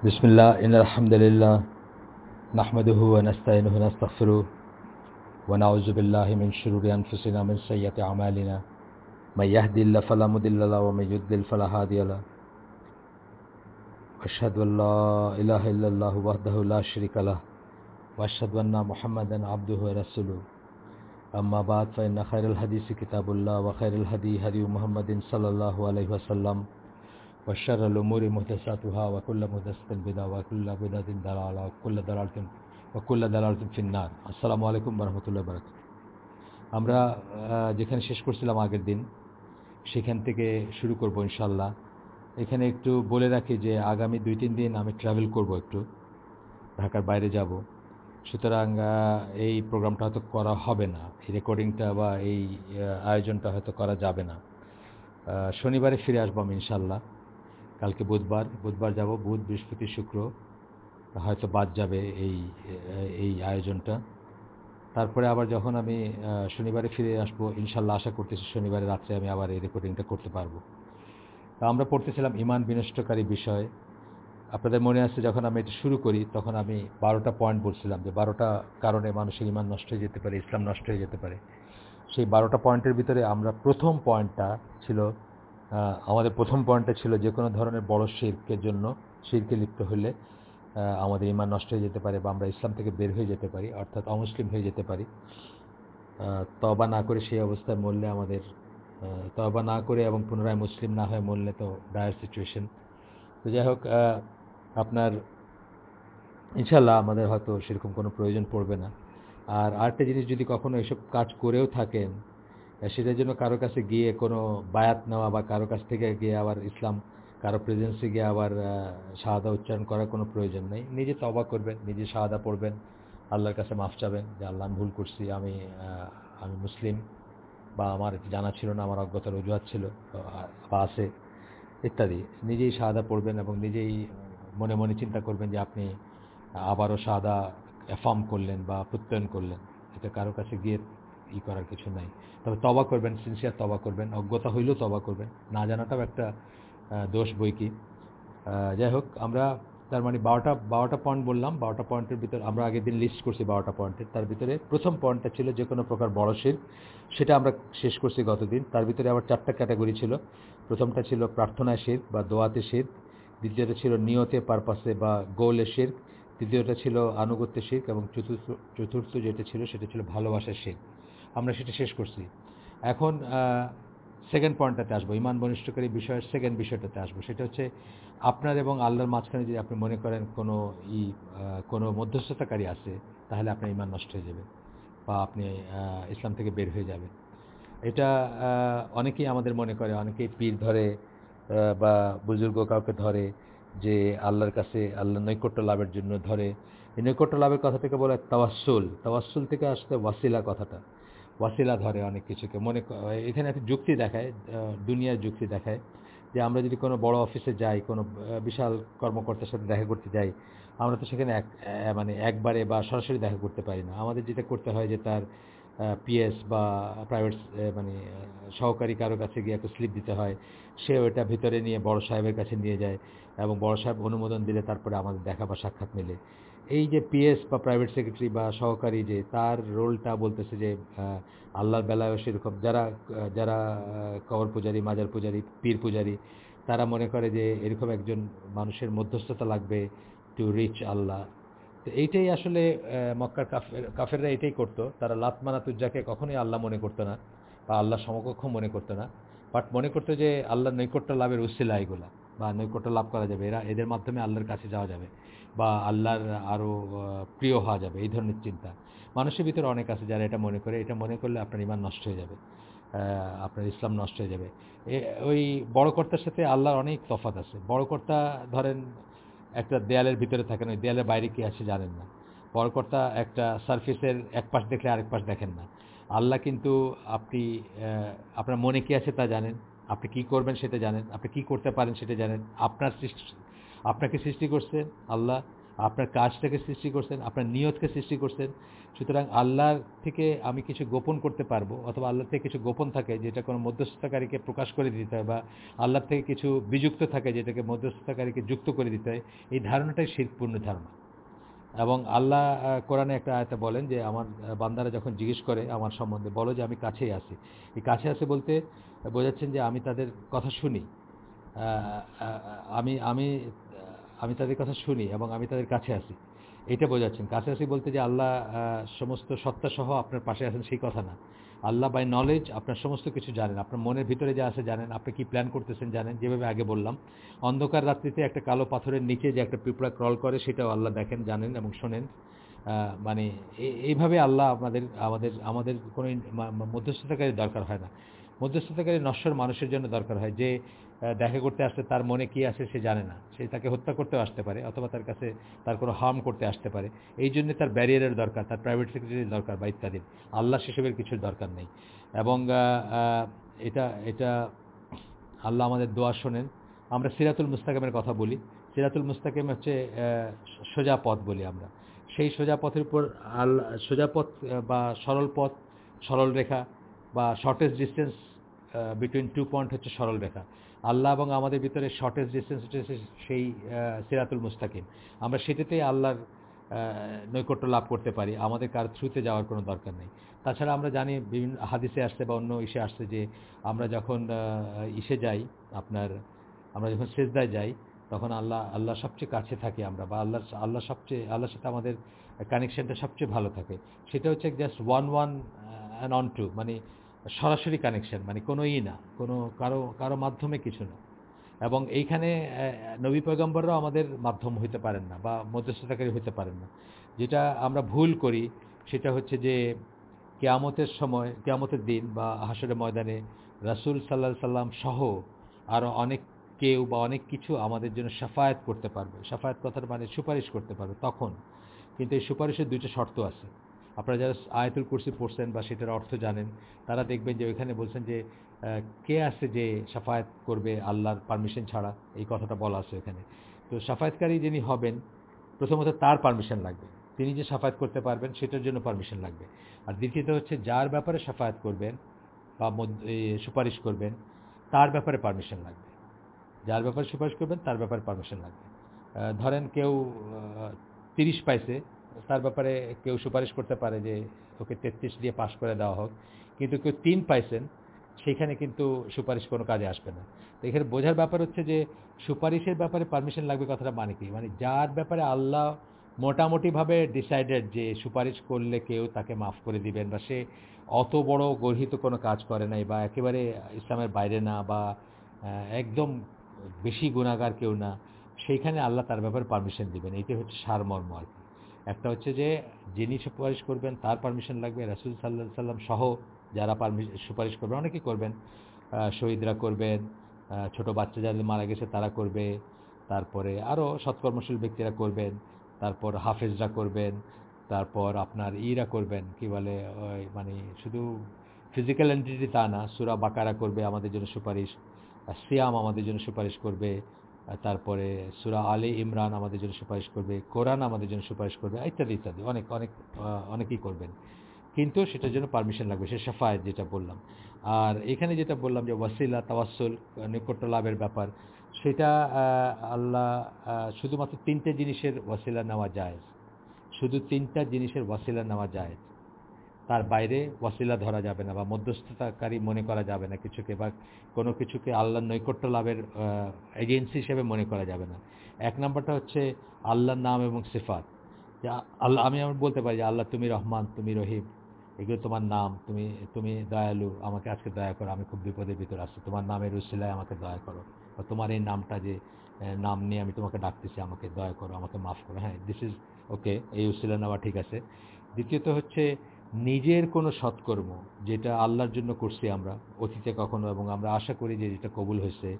بسم الله إن الحمد لله نحمده ونستعينه ونستغفره ونعوذ بالله من شرور أنفسنا من سيئات أعمالنا. من يهدي الله فلا مضل له ومن يضلل فلا هادي له. وأشهد أن لا إله إلا الله وحده لا شريك له وأشهد أن محمدا عبده ورسوله. أما بعد فإن خير الحديث كتاب الله وخير الهدي هدي محمد صلى الله عليه وسلم. وشر الأمور محدثاتها وكل محدثة بدعة وكل بدعة ضلالة وكل ضلالة وكل ضلالة في النار আসসালামু আলাইকুম রহমতুল্লাহ বারাকাত আমরা আহ, যেখানে শেষ করছিলাম আগের দিন সেখান থেকে শুরু করব ইনশাল্লাহ এখানে একটু বলে রাখি যে আগামী দুই তিন দিন আমি ট্রাভেল করব একটু ঢাকার বাইরে যাব সুতরাং আহ, এই প্রোগ্রামটা হয়তো করা হবে না এই রেকর্ডিংটা বা এই আহ, আয়োজনটা হয়তো করা যাবে না আহ, শনিবারে ফিরে আসবো আমি ইনশাল্লাহ কালকে বুধবার বুধবার যাব, বুধ, বৃহস্পতি, শুক্র। হয়তো বাদ যাবে এই এই আয়োজনটা। তারপরে আবার যখন আমি শনিবারে ফিরে আসব, ইনশাল্লাহ আশা করতেছি শনিবারে রাত্রে আমি আবার এই রেকর্ডিংটা করতে পারব। তা আমরা পড়তেছিলাম ইমান বিনষ্টকারী বিষয়। আপনাদের মনে আছে যখন আমি এটা শুরু করি, তখন আমি বারোটা পয়েন্ট বলছিলাম যে বারোটা কারণে মানুষের ইমান নষ্ট হয়ে যেতে পারে, ইসলাম নষ্ট হয়ে যেতে পারে। সেই বারোটা পয়েন্টের ভিতরে আমরা প্রথম পয়েন্টটা ছিল আমাদের প্রথম পয়েন্টটা ছিল যে কোনো ধরনের বড় শিরকের জন্য শিরকে লিপ্ত হলে আমাদের ইমান নষ্ট হয়ে যেতে পারে বা আমরা ইসলাম থেকে বের হয়ে যেতে পারি, অর্থাৎ অমুসলিম হয়ে যেতে পারি। তবা না করে সেই অবস্থায় মরলে আমাদের তবা না করে এবং পুনরায় মুসলিম না হয়ে মরলে তো ডায়ার সিচুয়েশন তো যাই হোক আপনার ইনশাল্লাহ আমাদের হয়তো সেরকম কোনো প্রয়োজন পড়বে না। আর আরেকটা জিনিস যদি কখনো এসব কাজ করেও থাকেন সেটার জন্য কারও কাছে গিয়ে কোনো বায়াত নেওয়া বা কারও কাছ থেকে গিয়ে আবার ইসলাম, কারও প্রেজেন্সে গিয়ে আবার শাহাদা উচ্চারণ করার কোনো প্রয়োজন নেই। নিজে তবা করবেন, নিজে শাহাদা পড়বেন, আল্লাহর কাছে মাফ চাবেন যে, আল্লাহ, আমি ভুল করছি, আমি আমি মুসলিম বা আমার জানা ছিল না, আমার অজ্ঞতার অজুহাত ছিল বা আছে, ইত্যাদি। নিজেই শাহাদা পড়বেন এবং নিজেই মনে মনে চিন্তা করবেন যে, আপনি আবারও শাহাদা অ্যাফার্ম করলেন বা প্রত্যয়ন করলেন। এটা কারও কাছে গিয়ে ই করার কিছু নাই। তবে তবা করবেন সিনসিয়ার তবা করবেন, অজ্ঞতা হইলেও তবা করবেন। না জানাটাও একটা দোষ বই কি? যাই হোক, আমরা তার মানে বারোটা বারোটা পয়েন্ট বললাম। বারোটা পয়েন্টের ভিতরে আমরা আগের দিন লিস্ট করছি বারোটা পয়েন্টের তার ভিতরে প্রথম পয়েন্টটা ছিল যে কোনো প্রকার বড় শির। সেটা আমরা শেষ করছি গতদিন। তার ভিতরে আবার চারটা ক্যাটাগরি ছিল। প্রথমটা ছিল প্রার্থনায় শির বা দোয়াতে শির। দ্বিতীয়টা ছিল নিয়তে পারপাসে বা গোলে শির। তৃতীয়টা ছিল আনুগত্যের শির এবং চতুর্থ চতুর্থ যেটা ছিল সেটা ছিল ভালোবাসার শির। আমরা সেটা শেষ করছি। এখন সেকেন্ড পয়েন্টটাতে আসব। ইমান বনিষ্ঠকারী বিষয়ের সেকেন্ড বিষয়টাতে আসব। সেটা হচ্ছে আপনার এবং আল্লাহর মাঝখানে যদি আপনি মনে করেন কোনো ই কোনো মধ্যস্থতাকারী আছে, তাহলে আপনার ইমান নষ্ট হয়ে যাবে বা আপনি ইসলাম থেকে বের হয়ে যাবেন। এটা অনেকেই আমাদের মনে করে, অনেকেই পীর ধরে বা বুজুর্গ কাউকে ধরে যে আল্লাহর কাছে আল্লাহ নৈকট্য লাভের জন্য ধরে। এই নৈকট্য লাভের কথা থেকে বলে তাওয়াসুল তাওয়াসুল থেকে আসতে ওয়াসিলা কথাটা। ওয়াসিলা ধরে অনেক কিছুকে। মনে এখানে একটা যুক্তি দেখায় দুনিয়ার যুক্তি দেখায় যে আমরা যদি কোনো বড় অফিসে যাই, কোনো বিশাল কর্মকর্তার সাথে দেখা করতে যাই, আমরা তো সেখানে এক মানে একবারে বা সরাসরি দেখা করতে পারি না। আমাদের যেটা করতে হয় যে তার পিএস বা প্রাইভেট মানে সহকারী কারও কাছে গিয়ে একটা স্লিপ দিতে হয়, সে ওটা ভিতরে নিয়ে বড় সাহেবের কাছে নিয়ে যায় এবং বড় সাহেব অনুমোদন দিলে তারপরে আমাদের দেখা বা সাক্ষাৎ মেলে। এই যে পিএস বা প্রাইভেট সেক্রেটারি বা সহকারী যে তার রোলটা বলতেছে যে আল্লাহর বেলায়ও সেরকম যারা যারা কবর পূজারী, মাজার পূজারী, পীর পূজারী, তারা মনে করে যে এরকম একজন মানুষের মধ্যস্থতা লাগবে টু রিচ আল্লাহ। তো এইটাই আসলে মক্কার কাফের, কাফেররা এটাই করতো। তারা লাত মানাতুজ্জাকে কখনোই আল্লাহ মনে করতো না বা আল্লাহ সমকক্ষ মনে করতো না। বাট মনে করতো যে আল্লাহ নৈকট্য লাভের উসিলা এগুলা। বা নৈকট্য লাভ করা যাবে। এরা এদের মাধ্যমে আল্লাহর কাছে যাওয়া যাবে বা আল্লাহর আরও প্রিয় হওয়া যাবে। এই ধরনের চিন্তা। মানুষের ভিতরে অনেক আছে যারা এটা মনে করে। এটা মনে করলে আপনার ইমান নষ্ট হয়ে যাবে। আপনার ইসলাম নষ্ট হয়ে যাবে। ওই বড় কর্তার সাথে আল্লাহর অনেক তফাৎ আছে। বড় কর্তা ধরেন একটা দেয়ালের ভিতরে থাকেন, ওই দেয়ালের বাইরে কি আছে জানেন না। বড় কর্তা একটা সার্ফেসের এক পাশ দেখলে আরেক পাশ দেখেন না। আল্লাহ কিন্তু আপনি আপনার মনে কি আছে তা জানেন। আপনি কি করবেন সেটা জানেন, আপনি কি করতে পারেন সেটা জানেন। আপনার সৃষ্টি, আপনাকে সৃষ্টি করছেন আল্লাহ, আপনার কাজটাকে সৃষ্টি করছেন, আপনার নিয়তকে সৃষ্টি করছেন। সুতরাং আল্লাহর থেকে আমি কিছু গোপন করতে পারব, অথবা আল্লাহ থেকে কিছু গোপন থাকে যেটা কোনো মধ্যস্থতাকারীকে প্রকাশ করে দিতে হয়, বা আল্লাহ থেকে কিছু বিযুক্ত থাকে যেটাকে মধ্যস্থতাকারীকে যুক্ত করে দিতে হয়। এই ধারণাটাই শিরপূর্ণ ধারণা। এবং আল্লাহ কোরআনে একটা আয়তে বলেন যে, আমার বান্দারা যখন জিজ্ঞেস করে আমার সম্বন্ধে, বলো যে আমি কাছেই আসি এই কাছে আছে বলতে বোঝাচ্ছেন যে, আমি তাদের কথা শুনি। আমি আমি আমি তাদের কথা শুনি এবং আমি তাদের কাছে আছি। এটা বোঝাচ্ছেন। কাছে আসি বলতে যে, আল্লাহ সমস্ত সত্তাসহ আপনার পাশে আছেন, সেই কথা না। আল্লাহ বাই নলেজ আপনার সমস্ত কিছু জানেন, আপনার মনের ভিতরে যা আছে জানেন, আপনি কি প্ল্যান করতেছেন জানেন, যেভাবে আগে বললাম। অন্ধকার রাত্রিতে একটা কালো পাথরের নিচে যে একটা পিঁপড়া ক্রল করে, সেটাও আল্লাহ দেখেন, জানেন এবং শোনেন। মানে এইভাবে আল্লাহ আমাদের আমাদের আমাদের কোনো মধ্যস্থতাকারী দরকার হয় না। মধ্যস্থতাকারী নশ্বর মানুষের জন্য দরকার হয় যে দেখা করতে আসলে তার মনে কি আসে সে জানে না। সে তাকে হত্যা করতেও আসতে পারে অথবা তার কাছে তার কোনো হার্ম করতে আসতে পারে। এই জন্য তার ব্যারিয়ারের দরকার, তার প্রাইভেট সেক্রেটারির দরকার বা ইত্যাদি। আল্লাহ সেসবের কিছুর দরকার নেই। এবং এটা এটা আল্লাহ আমাদের দোয়া শোনেন। আমরা সিরাতুল মুস্তাকিমের কথা বলি। সিরাতুল মুস্তাকিম হচ্ছে সোজা পথ বলি আমরা। সেই সোজা পথের উপর আল্লাহ সোজা পথ বা সরল পথ, সরল রেখা বা shortest distance between two point হচ্ছে সরল রেখা। আল্লাহ এবং আমাদের ভিতরে শর্টেস্ট ডিস্টেন্স হচ্ছে সেই সিরাতুল মুস্তাকিম। আমরা সেটাতেই আল্লাহর নৈকট্য লাভ করতে পারি। আমাদের কার থ্রুতে যাওয়ার কোনো দরকার নেই। তাছাড়া আমরা জানি বিভিন্ন হাদিসে আসছে বা অন্য ইসে আসছে যে আমরা যখন ইসে যাই, আপনার, আমরা যখন সেজদায় যাই, তখন আল্লাহ আল্লাহ সবচেয়ে কাছে থাকি আমরা বা আল্লাহ আল্লাহ সবচেয়ে, আল্লাহর সাথে আমাদের কানেকশনটা সবচেয়ে ভালো থাকে। সেটা হচ্ছে just one one and on two মানে সরাসরি কানেকশন মানে কোনো ই না, কোনো কারও কারও মাধ্যমে কিছু না। এবং এইখানে নবী পয়গম্বররাও আমাদের মাধ্যম হইতে পারেন না বা মধ্যস্থতাকারী হইতে পারেন না। যেটা আমরা ভুল করি, সেটা হচ্ছে যে, কেয়ামতের সময়, কেয়ামতের দিন বা হাসরের ময়দানে রাসূল সাল্লাহ সাল্লাম সহ আরও অনেক কেউ বা অনেক কিছু আমাদের জন্য সাফায়াত করতে পারবে। সাফায়াত কথার মানে সুপারিশ করতে পারবে তখন। কিন্তু এই সুপারিশের দুইটা শর্ত আছে। আপনারা যারা আয়াতুল কুরসি পড়ছেন বা সেটার অর্থ জানেন, তারা দেখবেন যে ওইখানে বলছেন যে কে আছে যে সাফায়াত করবে আল্লাহর পারমিশন ছাড়া? এই কথাটা বলা আছে এখানে তো সাফায়াতকারী যিনি হবেন, প্রথমত তার পারমিশন লাগবে। তিনি যে সাফায়াত করতে পারবেন, সেটার জন্য পারমিশন লাগবে। আর দ্বিতীয়ত হচ্ছে যার ব্যাপারে সাফায়াত করবেন বা সুপারিশ করবেন, তার ব্যাপারে পারমিশন লাগবে। যার ব্যাপারে সুপারিশ করবেন, তার ব্যাপারে পারমিশন লাগবে। ধরেন কেউ তিরিশ পাইছে তার ব্যাপারে কেউ সুপারিশ করতে পারে যে ওকে তেত্রিশ দিয়ে পাশ করে দেওয়া হোক। কিন্তু কেউ তিন পাইছেন, সেখানে কিন্তু সুপারিশ কোনো কাজে আসবে না। তো এখানে বোঝার ব্যাপার হচ্ছে যে সুপারিশের ব্যাপারে পারমিশন লাগবে কথাটা মানে কি? মানে যার ব্যাপারে আল্লাহ মোটামুটিভাবে ডিসাইডেড যে সুপারিশ করলে কেউ তাকে মাফ করে দিবেন বা সে অত বড় গর্হিত কোনো কাজ করে নাই বা একেবারে ইসলামের বাইরে না বা একদম বেশি গুণাগার কেউ না সেইখানে আল্লাহ তার ব্যাপারে পারমিশন দিবেন। এইটাই হচ্ছে সারমর্ম আর কি। একটা হচ্ছে যে, যিনি সুপারিশ করবেন, তার পারমিশন লাগবে, রাসুল সাল্লাহ সাল্লাম সহ যারা পারমিশন সুপারিশ করবেন, অনেকেই করবেন। শহীদরা করবেন ছোট বাচ্চা যাদের মারা গেছে তারা করবে, তারপরে আরও সৎকর্মশীল ব্যক্তিরা করবেন, তারপর হাফেজরা করবেন, তারপর আপনার ইরা করবেন, কি বলে, ওই মানে শুধু ফিজিক্যাল এন্টিটি তা না, সুরা বাকারা করবে আমাদের জন্য সুপারিশ সিয়াম আমাদের জন্য সুপারিশ করবে তারপরে সুরা আলী ইমরান আমাদের জন্য সুপারিশ করবে, কোরআন আমাদের জন্য সুপারিশ করবে, ইত্যাদি ইত্যাদি। অনেক অনেক অনেকেই করবেন। কিন্তু সেটার জন্য পারমিশন লাগবে, সে সাফায়াত যেটা বললাম। আর এখানে যেটা বললাম যে ওয়াসিলা তাওয়াসুল নৈকট্য লাভের ব্যাপার, সেটা আল্লাহ শুধুমাত্র তিনটে জিনিসের ওয়াসিলা নেওয়া যায় শুধু তিনটা জিনিসের ওয়াসিলা নেওয়া যায় তার বাইরে ওয়াসিলা ধরা যাবে না বা মধ্যস্থতাকারী মনে করা যাবে না কিছুকে বা কোনো কিছুকে আল্লাহর নৈকট্য লাভের এজেন্সি হিসেবে মনে করা যাবে না। এক নম্বরটা হচ্ছে আল্লাহর নাম এবং সিফাত। যে আল্লাহ, আমি আমার বলতে পারি যে আল্লাহ, তুমি রহমান, তুমি রহিম, এগুলো তোমার নাম, তুমি তুমি দয়ালু, আমাকে আজকে দয়া করো, আমি খুব বিপদের ভিতর আছি, তোমার নামের উসিলায় আমাকে দয়া করো, বা তোমার এই নামটা যে নাম নিয়ে আমি তোমাকে ডাকতেছি, আমাকে দয়া করো, আমাকে মাফ করো হ্যাঁ দিস ইজ ওকে এই উসিলা নেওয়া ঠিক আছে। দ্বিতীয়ত হচ্ছে নিজের কোনো সৎকর্ম, যেটা আল্লাহর জন্য করছি আমরা, অতীতে কখনো এবং আমরা আশা করি যে যেটা কবুল হয়েছে,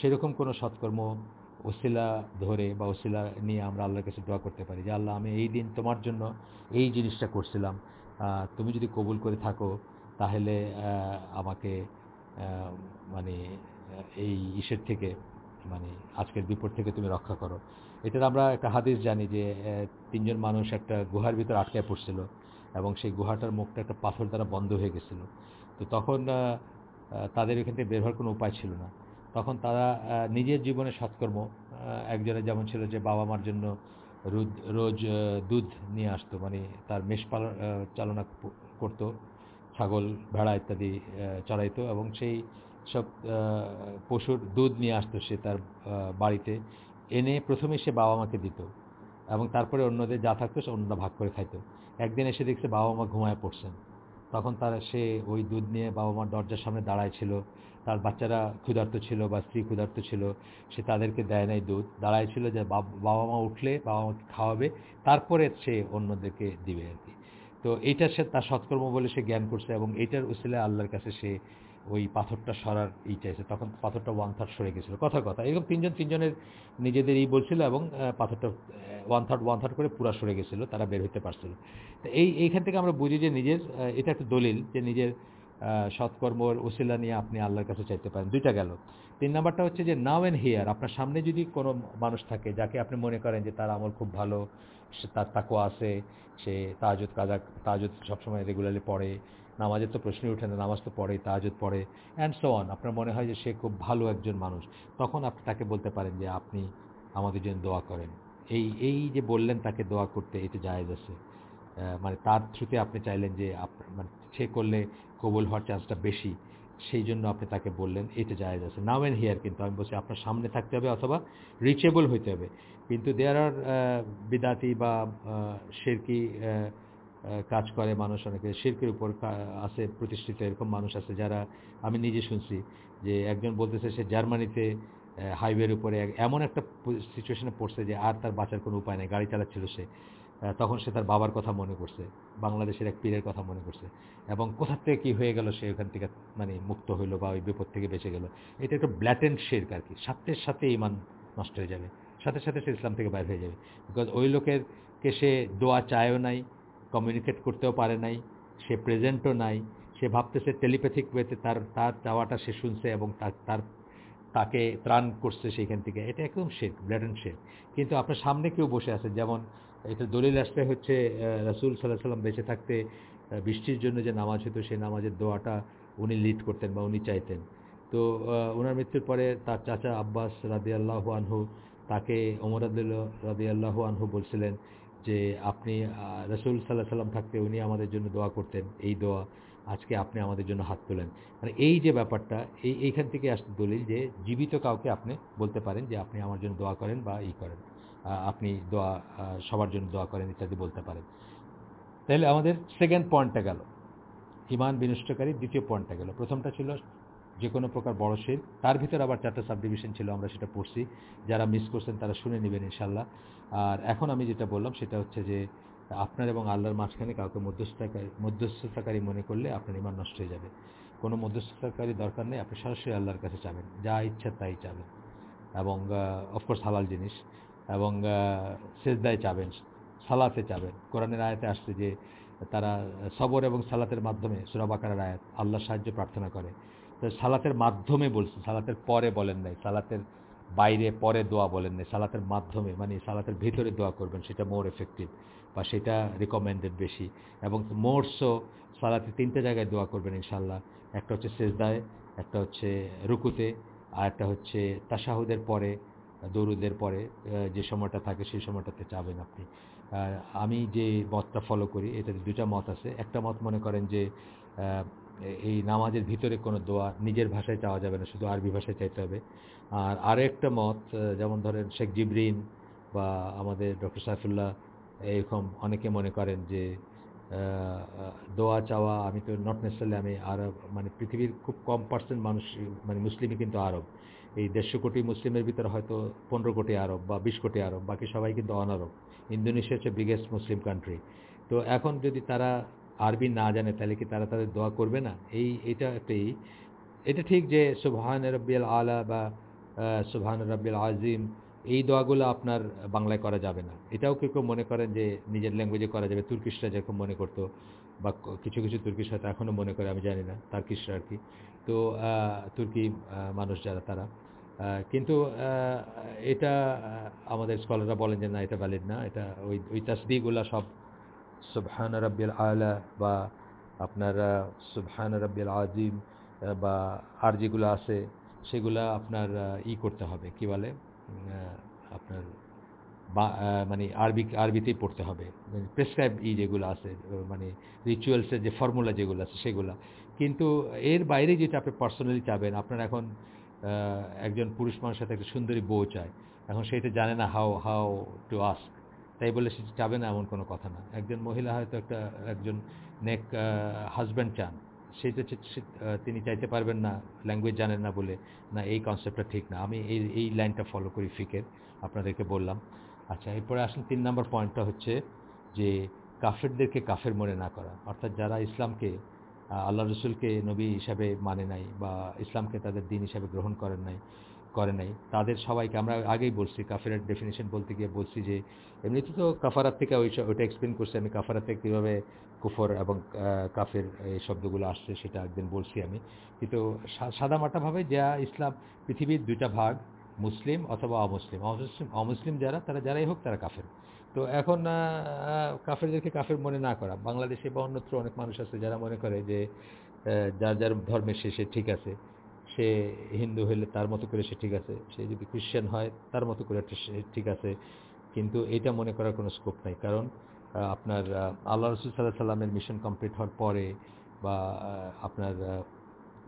সেরকম কোনো সৎকর্ম, ওসিলা ধরে বা ওসিলা নিয়ে আমরা আল্লাহর কাছে দোয়া করতে পারি যে, আল্লাহ, আমি এই দিন তোমার জন্য এই জিনিসটা করছিলাম তুমি যদি কবুল করে থাকো, তাহলে আমাকে মানে এই ইসের থেকে মানে আজকের বিপদ থেকে তুমি রক্ষা করো। এটার আমরা একটা হাদিস জানি যে তিনজন মানুষ একটা গুহার ভিতর আটকায় পড়ছিল। এবং সেই গুহাটার মুখটা একটা পাথর দ্বারা বন্ধ হয়ে গেছিল। তো তখন তাদের এখান থেকে বের হওয়ার কোনো উপায় ছিল না। তখন তারা নিজের জীবনে সৎকর্ম একজনের যেমন ছিল যে বাবা মার জন্য রোজ রোজ দুধ নিয়ে আসতো মানে তার মেষ পালন চালনা করতো, ছাগল, ভেড়া ইত্যাদি চড়াইতো এবং সেই সব পশুর দুধ নিয়ে আসতো সে তার বাড়িতে। এনে প্রথমে সে বাবা মাকে দিত। এবং তারপরে অন্যদের যা থাকতো সে অন্যরা ভাগ করে খাইতো। একদিন এসে দেখছে বাবা মা ঘুমায় পড়ছেন। তখন তার সে ওই দুধ নিয়ে বাবা মার দরজার সামনে দাঁড়ায় ছিল। তার বাচ্চারা ক্ষুধার্ত ছিল বা স্ত্রী ক্ষুধার্ত ছিল, সে তাদেরকে দেয় নাই দুধ। দাঁড়ায় ছিল যে বাবা মা উঠলে বাবা মাকে খাওয়াবে, তারপরে সে অন্যদেরকে দিবে আর কি। তো এইটা সে তার সৎকর্ম বলে সে জ্ঞান করছে এবং এইটার উসিলে আল্লাহর কাছে সে ওই পাথরটা সরার ই চাইছে তখন পাথরটা ওয়ান থার্ড সরে গেছিল। কথা কথা। এরকম তিনজন তিনজনের নিজেদের ই বলছিল এবং পাথরটা ওয়ান থার্ড ওয়ান থার্ড করে পুরা সরে গেছিল। তারা বের হতে পারছিল। তো এই, এইখান থেকে আমরা বুঝি যে নিজের এটা একটা দলিল যে নিজের সৎকর্মর উসিলা নিয়ে আপনি আল্লাহর কাছে চাইতে পারেন। দুইটা গেল। তিন নাম্বারটা হচ্ছে যে নাও অ্যান্ড হিয়ার আপনার সামনে যদি কোনো মানুষ থাকে যাকে আপনি মনে করেন যে তার আমল খুব ভালো সে তার তাকুয়া আছে, সে তাহাজুদ কাজা তাহাজুদ সবসময় রেগুলারলি পড়ে, নামাজের তো প্রশ্নই ওঠে না, নামাজ তো পড়ে তাহাজুদ পড়ে অ্যান্ড সো অন আপনার মনে হয় যে সে খুব ভালো একজন মানুষ। তখন আপনি তাকে বলতে পারেন যে, আপনি আমাদের জন্য দোয়া করেন। এই এই যে বললেন তাকে দোয়া করতে এটা জায়েজ আছে। মানে তার থ্রুতে আপনি চাইলেন যে মানে সে করলে কবুল হওয়ার চান্সটা বেশি। সেই জন্য আপনি তাকে বললেন, এটা জায়েজ আছে। নাও অ্যান্ড হিয়ার কিন্তু আমি বলছি, আপনার সামনে থাকতে হবে অথবা রিচেবল হইতে হবে। কিন্তু দেয়ার আর বিদাতি বা শেরকি কাজ করে মানুষ অনেকে। শিরকের উপর আছে, প্রতিষ্ঠিত এরকম মানুষ আছে যারা, আমি নিজে শুনছি যে একজন বলতেছে সে জার্মানিতে হাইওয়ের উপরে এমন একটা সিচুয়েশনে পড়ছে যে আর তার বাঁচার কোনো উপায় নেই, গাড়ি চালাচ্ছিল সে। তখন সে তার বাবার কথা মনে করছে, বাংলাদেশের এক পীরের কথা মনে করছে। এবং কোথা থেকে কী হয়ে গেল সে ওখান থেকে মানে মুক্ত হইল বা ওই বিপদ থেকে বেঁচে গেল, এটা একটা ব্ল্যাটেন্ট শেরক আর কি। সাথে সাথে ইমান নষ্ট হয়ে যাবে, সাথে সাথে সে ইসলাম থেকে বাইর হয়ে যাবে। বিকজ ওই লোকের কে সে দোয়া চায়ও নাই কমিউনিকেট করতেও পারে নাই, সে প্রেজেন্টও নাই, সে ভাবতেছে টেলিপ্যাথিক ওয়েতে তার তার চাওয়াটা সে শুনছে এবং তার তার, তাকে ত্রাণ করছে সেইখান থেকে। এটা একদম শেখ ব্ল্যাডেন্ট শেখ কিন্তু আপনার সামনে কেউ বসে আছে, যেমন এটা দলিল আসতে হচ্ছে রাসুল সাল্লাহ সাল্লাম বেঁচে থাকতে বৃষ্টির জন্য যে নামাজ হতো, সেই নামাজের দোয়াটা উনি লিড করতেন বা উনি চাইতেন। তো ওনার মৃত্যুর পরে তার চাচা আব্বাস রাদি আল্লাহ আনহু, তাকে আব্দুল্লাহ রাদি আল্লাহ আনহু বলছিলেন যে, আপনি রসুল সাল্লাহ সাল্লাম থাকতে উনি আমাদের জন্য দোয়া করতেন, এই দোয়া আজকে আপনি আমাদের জন্য হাত তোলেন। মানে এই যে ব্যাপারটা, এই, এইখান থেকে আসতে দলিল যে, জীবিত কাউকে আপনি বলতে পারেন যে, আপনি আমার জন্য দোয়া করেন বা ই করেন। আপনি দোয়া সবার জন্য দোয়া করেন, ইত্যাদি বলতে পারেন। তাহলে আমাদের সেকেন্ড পয়েন্টটা গেল। ইমান বিনষ্টকারী দ্বিতীয় পয়েন্টটা গেল। প্রথমটা ছিল যে কোনো প্রকার বড় শির। তার ভিতর আবার চারটা সাবডিভিশন ছিল, আমরা সেটা পড়ছি। যারা মিস করছেন তারা শুনে নেবেন ইনশাল্লাহ আর এখন আমি যেটা বললাম, সেটা হচ্ছে যে আপনার এবং আল্লাহর মাঝখানে কাউকে মধ্যস্থতাকারী মধ্যস্থতাকারী মনে করলে আপনার ইমান নষ্ট হয়ে যাবে। কোনো মধ্যস্থতাকারী দরকার নেই, আপনি সরাসরি আল্লাহর কাছে চাবেন যা ইচ্ছা তাই চাবেন। এবং অফকোর্স হালাল জিনিস। এবং সেজদায় চাবেন সালাতে চাবেন কোরআনের আয়াতে আসছে যে, তারা সবর এবং সালাতের মাধ্যমে সুরাবাকারের আয়াত, আল্লাহর সাহায্য প্রার্থনা করে। তো সালাতের মাধ্যমে বলছে, সালাতের পরে বলেন নাই, সালাতের বাইরে পরে দোয়া বলেন নাই, সালাতের মাধ্যমে মানে সালাতের ভিতরে দোয়া করবেন, সেটা মোর এফেক্টিভ বা সেটা রিকমেন্ডেড বেশি। এবং মোরসো সালাতে তিনটে জায়গায় দোয়া করবেন ইনশাল্লাহ একটা হচ্ছে সেজদায়, একটা হচ্ছে রুকুতে, আর একটা হচ্ছে তাসাহুদের পরে দরুদের পরে যে সময়টা থাকে সেই সময়টাতে চাবেন আপনি। আমি যে মতটা ফলো করি, এটাতে দুটা মত আছে। একটা মত মনে করেন যে এই নামাজের ভিতরে কোনো দোয়া নিজের ভাষায় চাওয়া যাবে না, শুধু আরবি ভাষায় চাইতে হবে। আর আরও একটা মত যেমন ধরেন শেখ জিবরিন বা আমাদের ডক্টর সাইফুল্লাহ, এরকম অনেকে মনে করেন যে দোয়া চাওয়া, আমি তো নট নেসেসারি আমি আরব মানে পৃথিবীর খুব কম পার্সেন্ট মানুষ মানে মুসলিমই কিন্তু আরব। এই দেড়শো কোটি মুসলিমের ভিতরে হয়তো পনেরো কোটি আরব বা বিশ কোটি আরব, বাকি সবাই কিন্তু অনারব। ইন্দোনেশিয়া হচ্ছে বিগেস্ট মুসলিম কান্ট্রি তো এখন যদি তারা আরবি না জানে, তাহলে কি তারা তাদের দোয়া করবে না? এই, এটা একটা এটা ঠিক যে সুবহান রব্বিয়াল আলা বা সুবহান রব্বিয়াল আজিম এই দোয়াগুলো আপনার বাংলায় করা যাবে না। এটাও কেউ কেউ মনে করেন যে নিজের ল্যাঙ্গুয়েজে করা যাবে, তুর্কিশরা যেরকম মনে করতো বা কিছু কিছু তুর্কির সাথে এখনও মনে করে, আমি জানি না, তার্কিশরা আর কি। তো তুর্কি মানুষ যারা, তারা। কিন্তু এটা আমাদের স্কলাররা বলেন যে না, এটা ভ্যালিড না। এটা ওই ওই তাসবিগুলা সব সুবহান রব্বিল আলা বা আপনার সুবহান রব্বিল আজিম বা আর যেগুলো আছে, সেগুলা আপনার ই করতে হবে। কি বলে? আপনার মানে আরবি, আরবিতেই পড়তে হবে। প্রেসক্রাইব ই যেগুলো আছে মানে রিচুয়ালসের যে ফর্মুলা যেগুলো আছে সেগুলো। কিন্তু এর বাইরে যেটা আপনি পার্সোনালি চাবেন, আপনার এখন একজন পুরুষ মানুষের সাথে একটা সুন্দরী বউ চায়। এখন সেটা জানে না হাও হাও টু আস্ক তাই বলে সে চাবে না এমন কোনো কথা না। একজন মহিলা হয়তো একটা, একজন নেক হাজব্যান্ড চান। সেটা তিনি চাইতে পারবেন না ল্যাঙ্গুয়েজ জানেন না বলে, না, এই কনসেপ্টটা ঠিক না। আমি এই এই লাইনটা ফলো করি ফিকের, আপনাদেরকে বললাম। আচ্ছা এরপরে আসুন তিন নম্বর পয়েন্টটা হচ্ছে যে কাফেরদেরকে কাফের মনে না করা। অর্থাৎ যারা ইসলামকে, আল্লাহ রসুলকে নবী হিসাবে মানে নাই বা ইসলামকে তাদের দিন হিসাবে গ্রহণ করেন নাই, করে নাই, তাদের সবাইকে আমরা আগেই বলছি, কাফেরের ডেফিনেশন বলতে গিয়ে বলছি যে এমনিতে তো কাফারাত থেকে ওই ওইটা এক্সপ্লেন করছি আমি, কাফারাত কীভাবে কুফর এবং কাফের এই শব্দগুলো আসছে সেটা একদিন বলছি আমি। কিন্তু সাদামাটাভাবে যা ইসলাম, পৃথিবীর দুইটা ভাগ মুসলিম অথবা অমুসলিম? অমুসলিম অমুসলিম যারা, তারা যারাই হোক, তারা কাফের। তো এখন কাফেরদেরকে কাফের মনে না করা, বাংলাদেশে বা অন্যত্র অনেক মানুষ আছে যারা মনে করে যে যার যার ধর্মের সে সে ঠিক আছে, সে হিন্দু হলে তার মতো করে সে ঠিক আছে, সে যদি খ্রিশ্চান হয় তার মতো করে ঠিক আছে, কিন্তু এটা মনে করার কোনো স্কোপ নাই। কারণ আপনার আল্লাহ রসুল সাল্লাহ সাল্লামের মিশন কমপ্লিট হওয়ার পরে বা আপনার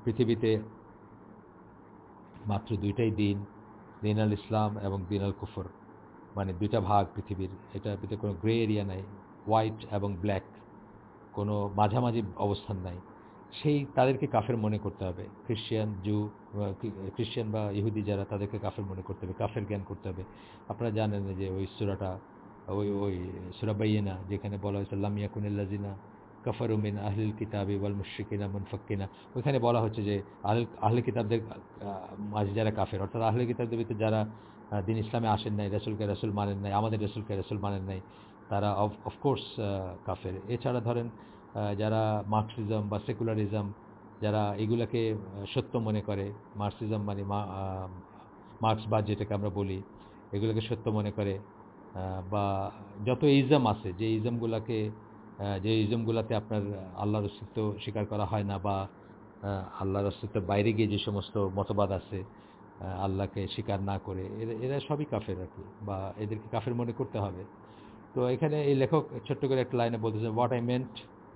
পৃথিবীতে মাত্র দুইটাই দিন দিন আল ইসলাম এবং দিন আল কুফর। মানে দুইটা ভাগ পৃথিবীর। এটা ভিতরে কোনো গ্রে এরিয়া নাই, হোয়াইট এবং ব্ল্যাক। কোনো মাঝামাঝি অবস্থান নাই। সেই তাদেরকে কাফের মনে করতে হবে। খ্রিশ্চিয়ান জু খ্রিশ্চিয়ান বা ইহুদি যারা, তাদেরকে কাফের মনে করতে হবে। কাফের জ্ঞান করতে হবে। আপনারা জানেন যে ওই সুরাটা, ওই ওই সুরাবাইয়েনা যেখানে বলা হয়েছে লামিয়া কুনিল্লাজিনা কাফার উমিন আহলিল কিতাবি ওয়াল মুশ্রিকিনা মুনফাক্কিনা। ওইখানে বলা হচ্ছে যে আহল আহলে কিতাবদের মাঝে যারা কাফের, অর্থাৎ আহলে কিতাবদের ভিতরে যারা দিন ইসলামে আসেন নাই, রসুলকে রসুল মানেন নাই, আমাদের রসুলকে রসুল মানেন নাই, তারা অফকোর্স কাফের। এছাড়া ধরেন যারা মার্কসিজম বা সেকুলারিজম, যারা এগুলাকে সত্য মনে করে, মার্কসিজম মানে মার্কসবাদ যেটাকে আমরা বলি, এগুলোকে সত্য মনে করে বা যত ইজম আছে, যে ইজমগুলোকে যে ইজমগুলাতে আপনার আল্লাহর অস্তিত্ব স্বীকার করা হয় না বা আল্লাহর অস্তিত্বের বাইরে গিয়ে যে সমস্ত মতবাদ আছে আল্লাহকে স্বীকার না করে, এরা এরা সবই কাফের আর কি, বা এদেরকে কাফের মনে করতে হবে। তো এখানে এই লেখক ছোট্ট করে একটা লাইনে বলতেছে what I meant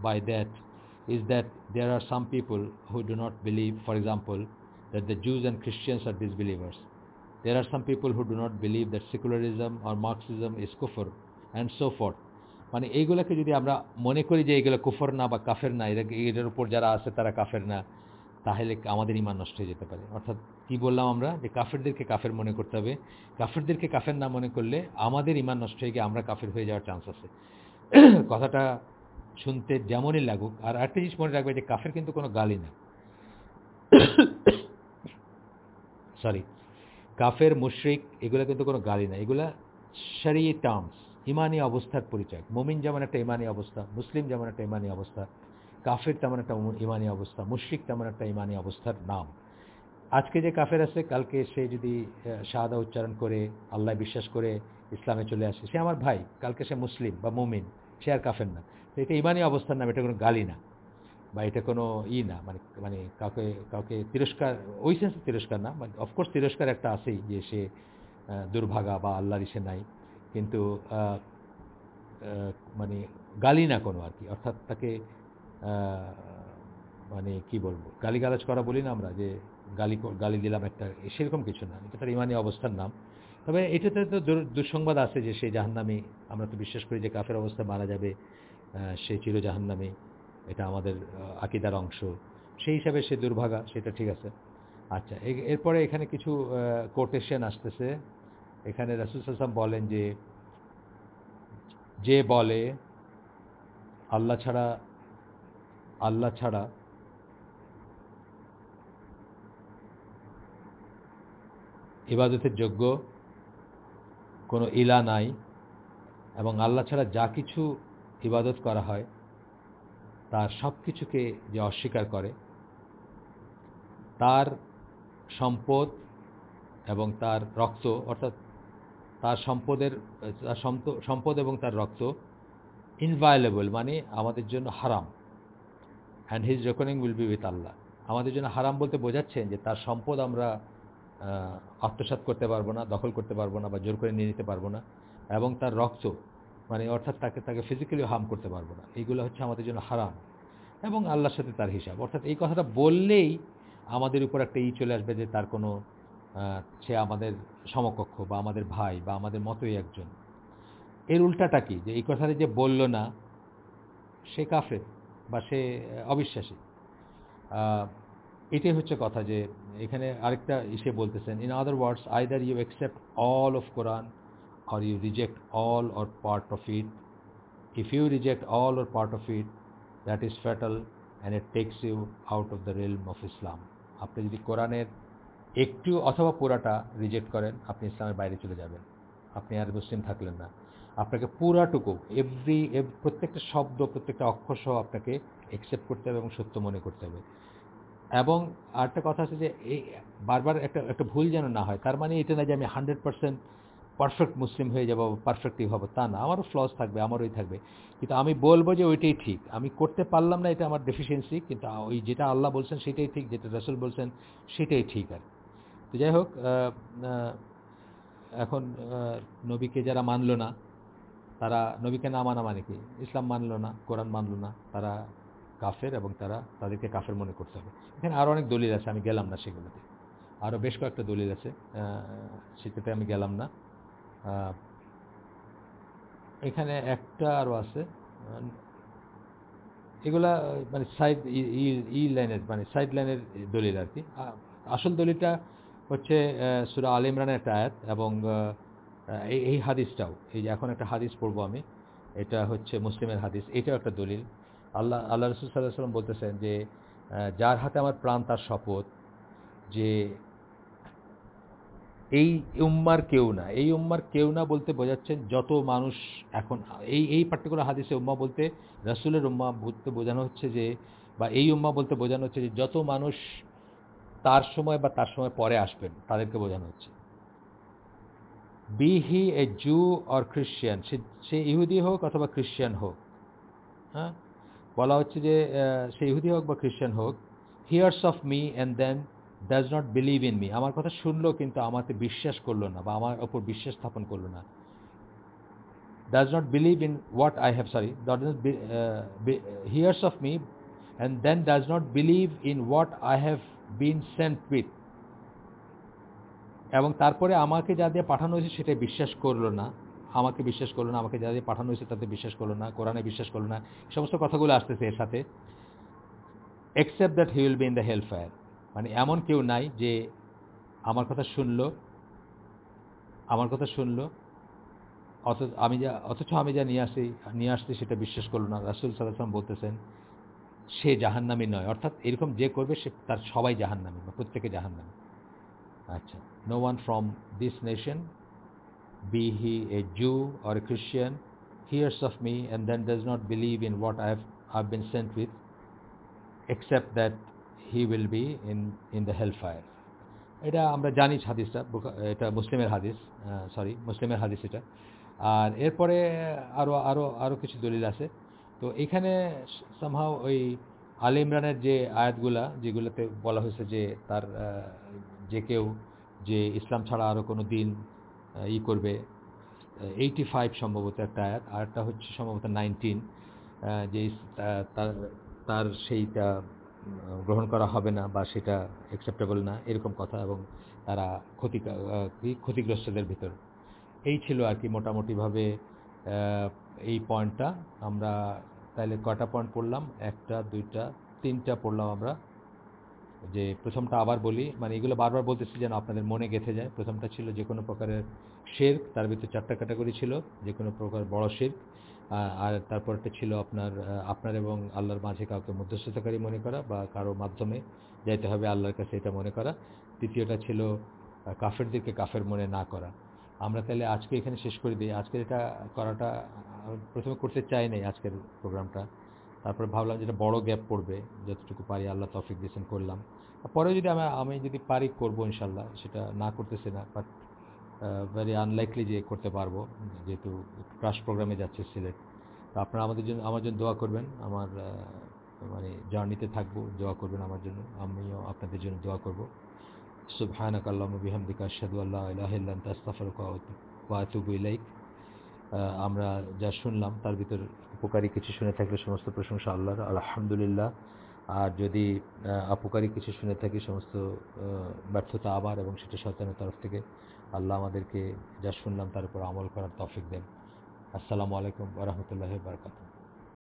by that is that there are some people who do not believe for example that the Jews and Christians are disbelievers there are some people who do not believe that secularism R Marxism is কুফর and so forth মানে এইগুলোকে যদি আমরা মনে করি যে এইগুলো কুফর না বা কাফের না এটার উপর যারা আছে তারা কাফের না, তাহলে আমাদের ইমান নষ্ট হয়ে যেতে পারে। অর্থাৎ কি বললাম আমরা? যে কাফেরদেরকে কাফের মনে করতে হবে। কাফেরদেরকে কাফের না মনে করলে আমাদের ইমান নষ্ট হয়ে গিয়ে আমরা কাফের হয়ে যাওয়ার চান্স আছে। কথাটা শুনতে যেমনই লাগুক। আর একটা জিনিস মনে রাখবে যে কাফের কিন্তু কোনো গালি না। সরি কাফের, মুশ্রিক, এগুলো কিন্তু কোনো গালি না। এগুলা সারি টার্মস ইমানি অবস্থার পরিচয়। মুমিন যেমন একটা ইমানি অবস্থা, মুসলিম যেমন একটা ইমানি অবস্থা, কাফের তেমন একটা ইমানি অবস্থা, মুশ্রিক তেমন একটা ইমানি অবস্থার নাম। আজকে যে কাফের আছে, কালকে সে যদি শাহাদা উচ্চারণ করে, আল্লাহ বিশ্বাস করে ইসলামে চলে আসে, সে আমার ভাই, কালকে সে মুসলিম বা মুমিন, সে আর কাফের না। তো এটা ইমানি অবস্থার নাম, এটা কোনো গালি না বা এটা কোনো ই না মানে মানে কাউকে কাউকে তিরস্কার, ওই সেন্সে তিরস্কার না মানে অফকোর্স তিরস্কার একটা আছেই যে সে দুর্ভাগা বা আল্লাহর ইসে নাই। কিন্তু মানে গালি না কোনো আর কি। অর্থাৎ তাকে মানে কি বলব, গালিগালাজ করা বলি না আমরা যে গালি গালি দিলাম একটা, সেরকম কিছু না। এটা তার ইমানি অবস্থার নাম। তবে এটাতে তো দুঃসংবাদ আছে যে সেই জাহান্নামি, আমরা তো বিশ্বাস করি যে কাফের অবস্থা মারা যাবে সে চির জাহান্নামি, এটা আমাদের আকিদার অংশ। সেই হিসাবে সে দুর্ভাগা, সেটা ঠিক আছে। আচ্ছা এরপরে এখানে কিছু কোটেশন আসতেছে। এখানে রাসুল সাল্লাম বলেন যে যে বলে, আল্লাহ ছাড়া আল্লাহ ছাড়া ইবাদতের যোগ্য কোনো ইলা নাই এবং আল্লাহ ছাড়া যা কিছু ইবাদত করা হয়, তার সব কিছুকে যে অস্বীকার করে, তার সম্পদ এবং তার রক্ত, অর্থাৎ তার সম্পদের তার সম্পদ এবং তার রক্ত ইনভায়োলেবল মানে আমাদের জন্য হারাম। And his recording will be with Allah আমাদের জন্য হারাম বলতে বোঝাচ্ছেন যে তার সম্পদ আমরা আহ, আত্মসাৎ করতে পারব না দখল করতে পারব না বা জোর করে নিয়ে নিতে পারব না এবং তার রক্ত মানে অর্থাৎ তাকে তাকে ফিজিক্যালি হার্ম করতে পারব না। এইগুলো হচ্ছে আমাদের জন্য হারাম এবং আল্লাহর সাথে তার হিসাব। অর্থাৎ এই কথাটা বললেই আমাদের উপর একটা ই চলে আসবে যে তার কোনো সে আমাদের সমকক্ষ বা আমাদের ভাই বা আমাদের মতোই একজন এর উল্টাটা কি যে এই কথাটা যে বলল না সে কাফের বা সে অবিশ্বাসী এটাই হচ্ছে কথা যে এখানে আরেকটা ইসে বলতেছেন in other words either you accept all of Quran or you reject all or part of it. If you reject all or part of it, that is fatal and it takes you out of the realm of Islam. আপনি যদি কোরআনের একটু অথবা পুরাটা reject করেন, আপনি ইসলামের বাইরে চলে যাবেন। আপনি আর মুসলিম থাকলেন না। আপনাকে পুরাটুকু এভরি প্রত্যেকটা শব্দ, প্রত্যেকটা অক্ষর সহ আপনাকে অ্যাকসেপ্ট করতে হবে এবং সত্য মনে করতে হবে। এবং আরেকটা কথা আছে যে, এই বারবার একটা একটা ভুল যেন না হয়, তার মানে এটা না যে আমি হান্ড্রেড পার্সেন্ট পারফেক্ট মুসলিম হয়ে যাব পারফেক্টই হব, তা না। আমারও ফ্লস থাকবে, আমারই থাকবে। কিন্তু আমি বলব যে ওইটাই ঠিক। আমি করতে পারলাম না, এটা আমার ডেফিসিয়েন্সি কিন্তু ওই যেটা আল্লাহ বলছেন, সেটাই ঠিক, যেটা রসুল বলছেন, সেটাই ঠিক আর তো যাই হোক এখন নবীকে যারা মানলো না, তারা নবীকে না মানা মানে কি? ইসলাম মানলো না, কোরআন মানলো না, তারা কাফের এবং তারা তাদেরকে কাফের মনে করতে হবে। এখানে আরও অনেক দলিল আছে, আমি গেলাম না সেগুলোতে। আরও বেশ কয়েকটা দলিল আছে সেটাতে আমি গেলাম না। এখানে একটা আরও আছে এগুলা মানে সাইড, ই লাইনের মানে সাইড লাইনের দলিল আর কি। আসল দলিলটা হচ্ছে সুরা আল ইমরানের একটা আয়াত এবং এই এই হাদিসটাও। এই যে এখন একটা হাদিস পড়ব আমি। এটা হচ্ছে মুসলিমের হাদিস। এটাও একটা দলিল। আল্লাহ আল্লাহ রসুল সাল্লাহ সাল্লাম বলতেছেন যে যার হাতে আমার প্রাণ তার শপথ যে, এই উম্মার কেউ না। এই উম্মার কেউ না বলতে বোঝাচ্ছেন যত মানুষ এখন, এই এই পার্টিকুলার হাদিসে উম্মা বলতে, রাসূলের উম্মা বলতে বোঝানো হচ্ছে যে, বা এই উম্মা বলতে বোঝানো হচ্ছে যে, যত মানুষ তার সময় বা তার সময় পরে আসবেন, তাদেরকে বোঝানো হচ্ছে। Be he a Jew or Christian, সে ইহুদি হোক অথবা খ্রিশ্চিয়ান হোক হ্যাঁ? বলা হচ্ছে যে সে ইহুদি হোক বা খ্রিশ্চান হোক, hears of me and then does not believe in me. আমার কথা শুনলো কিন্তু আমাকে বিশ্বাস করল না বা আমার ওপর বিশ্বাস স্থাপন করল না। Does not believe in what I have, sorry hears of me and then does not believe in what I have been sent with এবং তারপরে আমাকে যা দিয়ে পাঠানো হয়েছে সেটা বিশ্বাস করল না। আমাকে বিশ্বাস করল না, আমাকে যা দিয়ে পাঠানো হয়েছে তাতে বিশ্বাস করল না, কোরআনে বিশ্বাস করল না সমস্ত কথাগুলো আসতেছে এর সাথে। Except that he will be in the hellfire মানে এমন কেউ নাই যে আমার কথা শুনলো, আমার কথা শুনলো, অথচ আমি যা, অথচ আমি যা নিয়ে আসি, নিয়ে আসছি সেটা বিশ্বাস করল না। রাসুল সাল্লাম বলতেছেন সে জাহান্নামী নয়। অর্থাৎ এরকম যে করবে সে তার সবাই জাহান্নামী বা প্রত্যেকে জাহান্নামী। আচ্ছা no one from this nation be he a Jew or a Christian, hears of me and then does not believe in what I have I've been sent with, that he will be in in the hellfire. এটা আমরা জানি হাদিসটা এটা মুসলিমের হাদিস sorry মুসলিমের হাদিস এটা। আর এরপরে আরও আরও আরও কিছু দলিল আছে। তো এখানে সামহাও ওই আল ইমরানের যে আয়াতগুলা, যেগুলোতে বলা হয়েছে যে তার যে কেউ, যে ইসলাম ছাড়া আরও কোনো দিন ই করবে এইটি ফাইভ সম্ভবত একটা আয়াত, আর একটা হচ্ছে সম্ভবত নাইনটিন যে তার তার সেইটা গ্রহণ করা হবে না বা সেটা অ্যাকসেপ্টেবল না, এরকম কথা এবং তারা ক্ষতি ক্ষতিগ্রস্তদের ভিতর। এই ছিল আর কি মোটামুটিভাবে এই পয়েন্টটা আমরা তাহলে কটা পয়েন্ট পড়লাম? একটা, দুইটা, তিনটা পড়লাম আমরা। যে প্রথমটা আবার বলি মানে এগুলো বারবার বলতেছি যেন আপনাদের মনে গেঁথে যায়। প্রথমটা ছিল যে কোনো প্রকারের শেরক তার ভিতরে চারটা ক্যাটাগরি ছিল, যে কোনো প্রকার বড় শেরক আর তারপরটা ছিল আপনার আপনার এবং আল্লাহর মাঝে কাউকে মধ্যস্থতাকারী মনে করা বা কারও মাধ্যমে যাইতে হবে আল্লাহর কাছে এটা মনে করা। তৃতীয়টা ছিল কাফেরদেরকে কাফের মনে না করা। আমরা তাহলে আজকে এখানে শেষ করে দিই। আজকের এটা করাটা প্রথমে করতে চাই নাই আজকের প্রোগ্রামটা। তারপরে ভাবলাম যেটা বড় গ্যাপ পড়বে, যতটুকু পারি আল্লাহ তৌফিক দিয়েছেন করলাম। পরে যদি আমি আমি যদি পারি করব ইনশাল্লাহ সেটা না করতেছে না বাট ভেরি আনলাইকলি যে করতে পারব, যেহেতু ক্রাশ প্রোগ্রামে যাচ্ছে সিলেট। তো আপনারা আমাদের জন্য, আমার জন্য দোয়া করবেন, আমার মানে জার্নিতে থাকব, দোয়া করবেন আমার জন্য, আমিও আপনাদের জন্য দোয়া করব। সুবহানাক আল্লাহুম্মা বিহামদিকা আশহাদু আল্লা ইলাহা ইল্লা আনতা আস্তাগফিরুকা ওয়া আতুবু ইলাইক। আমরা যা শুনলাম তার ভিতর উপকারী কিছু শুনে থাকলে সমস্ত প্রশংসা আল্লাহর। আলহামদুলিল্লাহ। আর যদি আহ, অপকারী কিছু শুনে থাকি সমস্ত ব্যর্থতা আবার এবং সেটা শয়তানের তরফ থেকে আল্লাহ আমাদেরকে যা শুনলাম তার উপর আমল করার তফিক দেন। আসসালামু আলাইকুম ওয়া রাহমাতুল্লাহি ওয়া বারাকাতুহু।